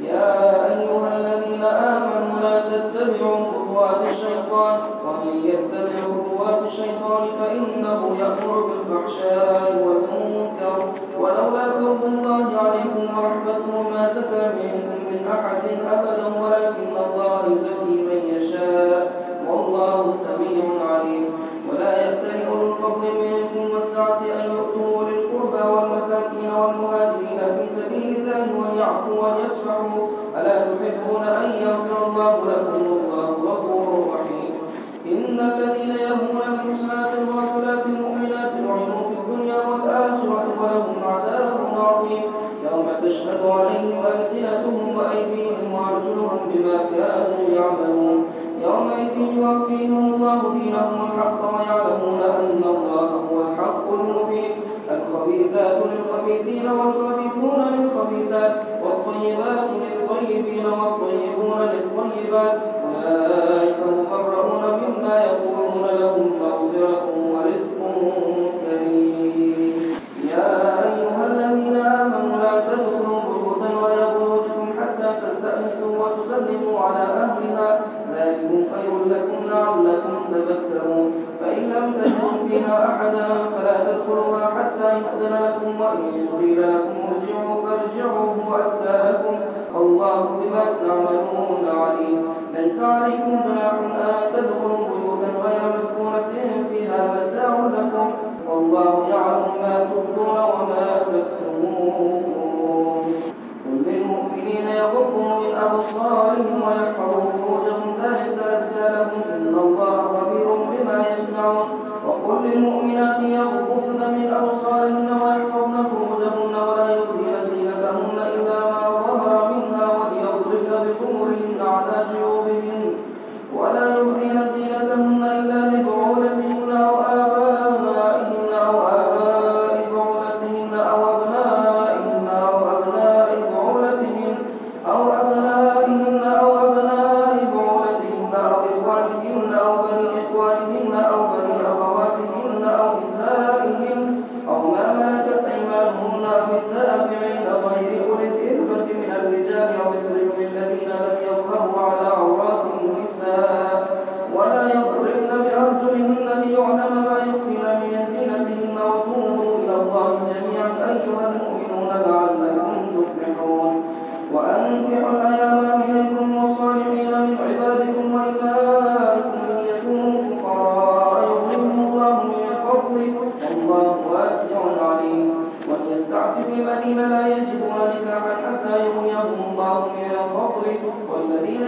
يا أيها الذين آمنوا لا تتبعوا خطوات الشيطان ومن يتبع خطوات الشيطان فإنه يأمر بالفحشاء والمنكر. ولولا فضل الله عليكم ورحمته ما زكى منكم من أحد أبدا ولكن الله يزكي من يشاء. والله سميع عليم. ولا يأتل الفضل منكم والسعة أن يؤتوا للقربى والمساكين والمهاجرين في سبيل الله وليعفوا وليصفحوا ألا تحبون أن يغفر الله لكم والله غفور رحيم. إن الذين يرمون المحسنات الغافلات المؤمنات لعنوا في الدنيا والآخرة ولهم عذاب عظيم. يوم تشهد عليهم ألسنتهم وأيديهم وأرجلهم بما كانوا يعملون. يومئذ يوفيهم الله دينهم الحق ويعلمون believer لعلكم تذكرون فإن لم تجدوا فيها أحدا فلا تدخلوها حتى يؤذن لكم وإن قيل لكم ارجعوا فارجعوا هو أزكى لكم. والله بما تعملون عليم. ليس عليكم جناح أن تدخلوا بيوتا غير مسكونة فيها متاع لكم. والله يعلم ما تبدون وما تكتمون.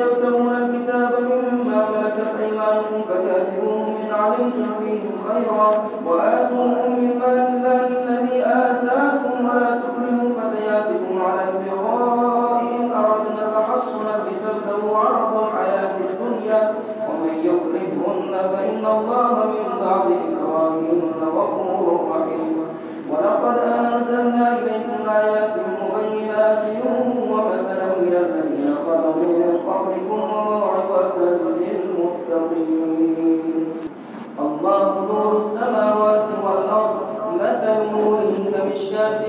يبتغون الكتاب مما ملكت أيمانكم فكاتبوهم إن علمتم فيهم خيرا وآتوهم من مال الله الذي آتاكم ولا تكرهوا فتياتكم على البغاء إن أردنا تحصنا لتبتغوا عرض الحياة الدنيا ومن يكرهن فإن الله من بعد إكراههن غفور رحيم. ولقد أنزلنا إليكم آيات مبينات ومثلا من الذين خلوا قبلكم وموعظة للمتقين الله نور السماوات والأرض مثل نوره كمشكاة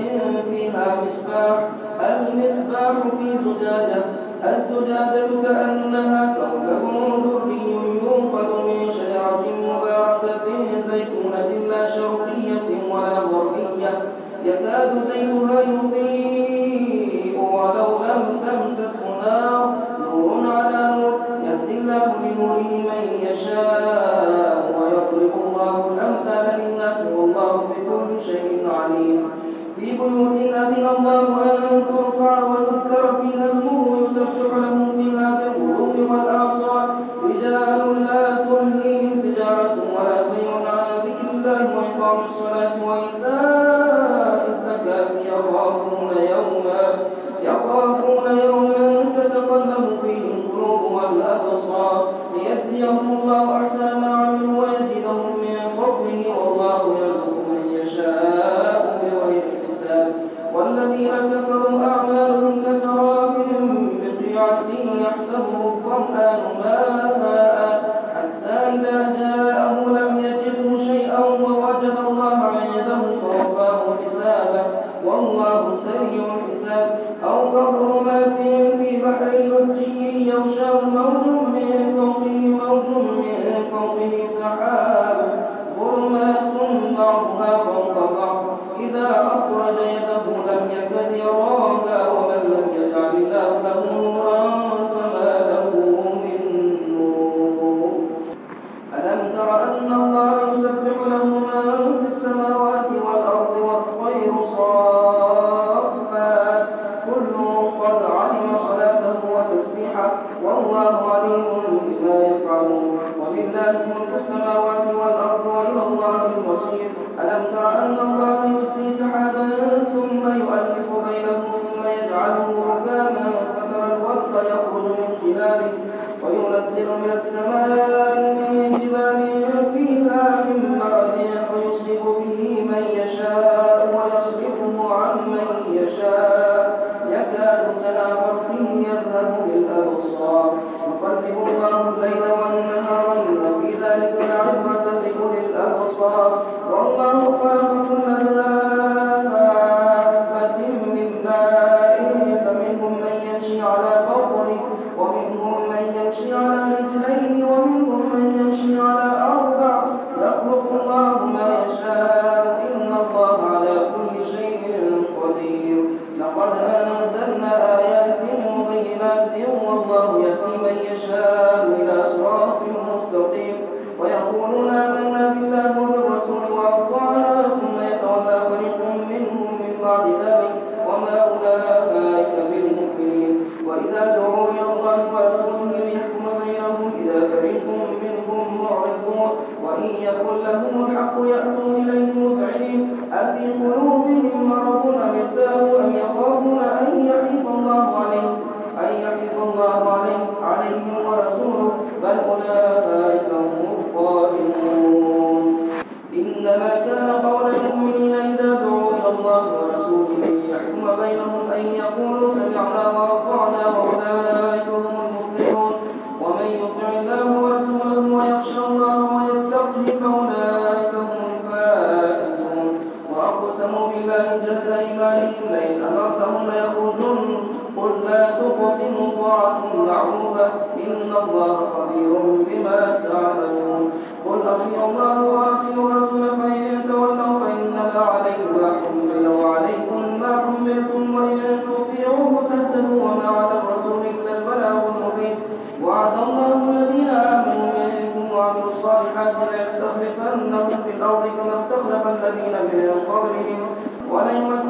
فيها مصباح. المصباح في زجاجة الزجاجة كأنها كوكب دري يوقد من شجرة مباركة زيتونة لا شرقية ولا غربية. يكاد زيتها يضيء ولو لم تمسسه نار Lord. يحسبه الظمآن ماء حتى إذا جاءه لم ألم تر أن الله يسري سحابا ثم يؤلف بينه ثم يجعله ركاما فترى الودق يخرج من خلاله وينزل من السماء من جبال فيها من برد فيصيب به من يشاء ويصرفه عن من يشاء. يشاء طاعة معروفة إن الله خبير بما تعملون. قل أطيعوا الله وأطيعوا الرسول فإن تولوا فإنما عليه ما حمل وعليكم ما حملتم وإن تطيعوه تهتدوا وما على الرسول إلا البلاغ المبين. وعد الله الذين آمنوا منكم وعملوا الصالحات ليستخلفنهم في الأرض كما استخلف الذين من قبلهم. وليمكنن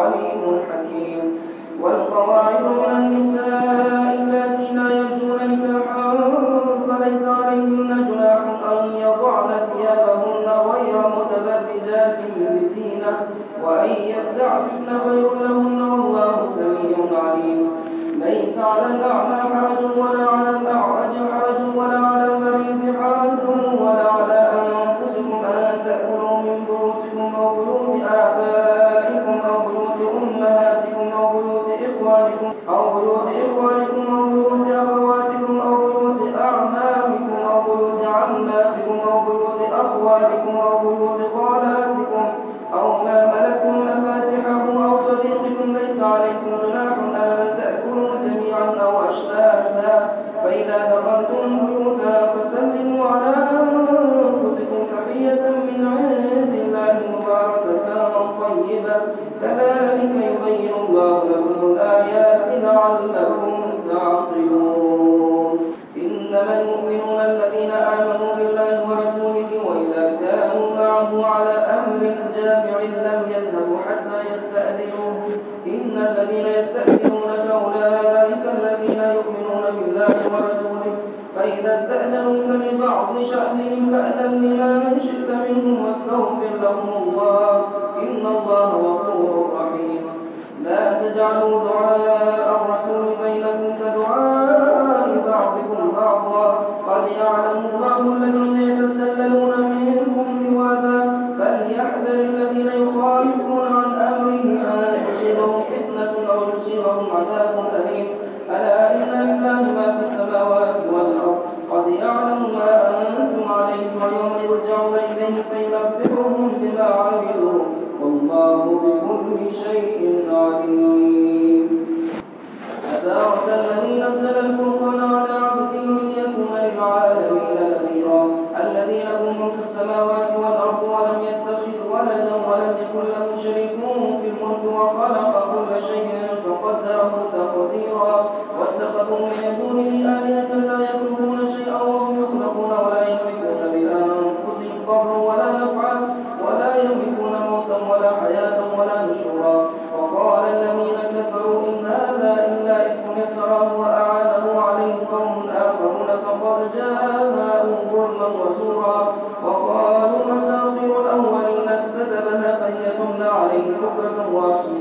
أو بيوت إخوانكم أو بيوت أعمامكم أو بيوت عماتكم أو بيوت أخوالكم أو بيوت خالاتكم أو ما أو صديقكم ليس عليكم جناح أن تأكلوا جميعا أو فإذا دخلتم بيوتا فسلموا على فإذا استأذنوك لبعض شأنهم فأذن لمن شئت منهم واستغفر لهم الله. إن الله غفور رحيم. لا تجعلوا دعاء الرسول بينكم كدعاء بعضكم بعضا. قد يعلم الله الذين يتسللون منكم لواذا. فليحذر الذين يخالفون عن أمره أن تصيبهم فتنة أو يصيبهم عذاب السماوات والأرض ولم يتخذ ولدا ولم يكن له شريك في الملك وخلق كل شيء فقدره تقديرا. واتخذوا من دونه آلهة لا يخلقون شيئا وهم يخلقون ولا يملكون لأنفسهم ضرا ولا نفعا ولا يملكون موتا ولا حياة ولا نشورا. وقال الذين كفروا إن هذا إلا إفك افتراه وأعانه عليه قوم آخرون فقد جاءوا ظلما وزورا. contratam o Watson.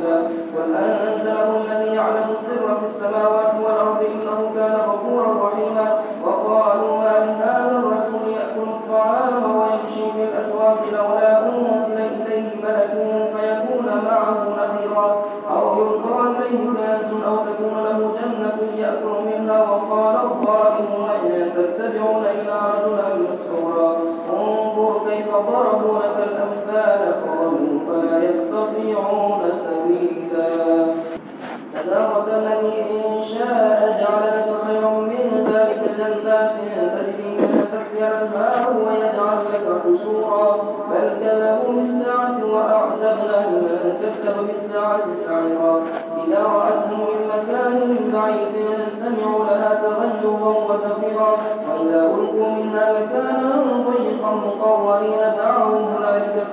لمن كذب بالساعة سعيرا. إذا رأتهم من مكان بعيد سمعوا لها تغيظا وزفيرا وإذا ألقوا منها مكانا ضيقا مقررين دعوا هنالك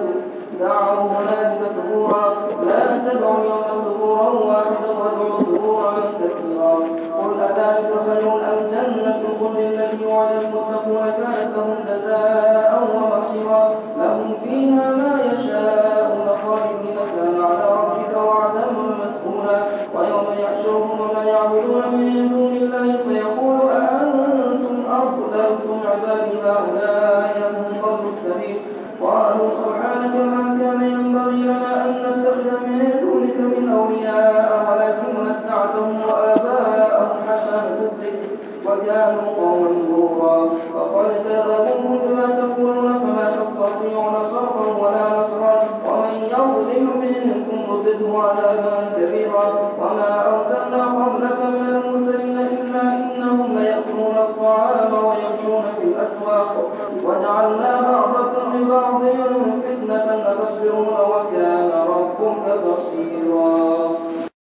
دعوا هنالك ثبورا. لا تدعوا يوما ثبورا واحدا وادعوا ثبورا كثيرا. قل أذلك خير أم جنة؟ الخلد التي وعد المتقون كانت لهم وكانوا قوما بورا وقد كذبوه بما تقولون فما تستطيعون صرفا ولا نصرا. ومن يظلم منكم عذابا كبيرا. وما أرسلنا قبلك من المرسلين إلا إنهم ليأكلون الطعام ويمشون في الأسواق. وجعلنا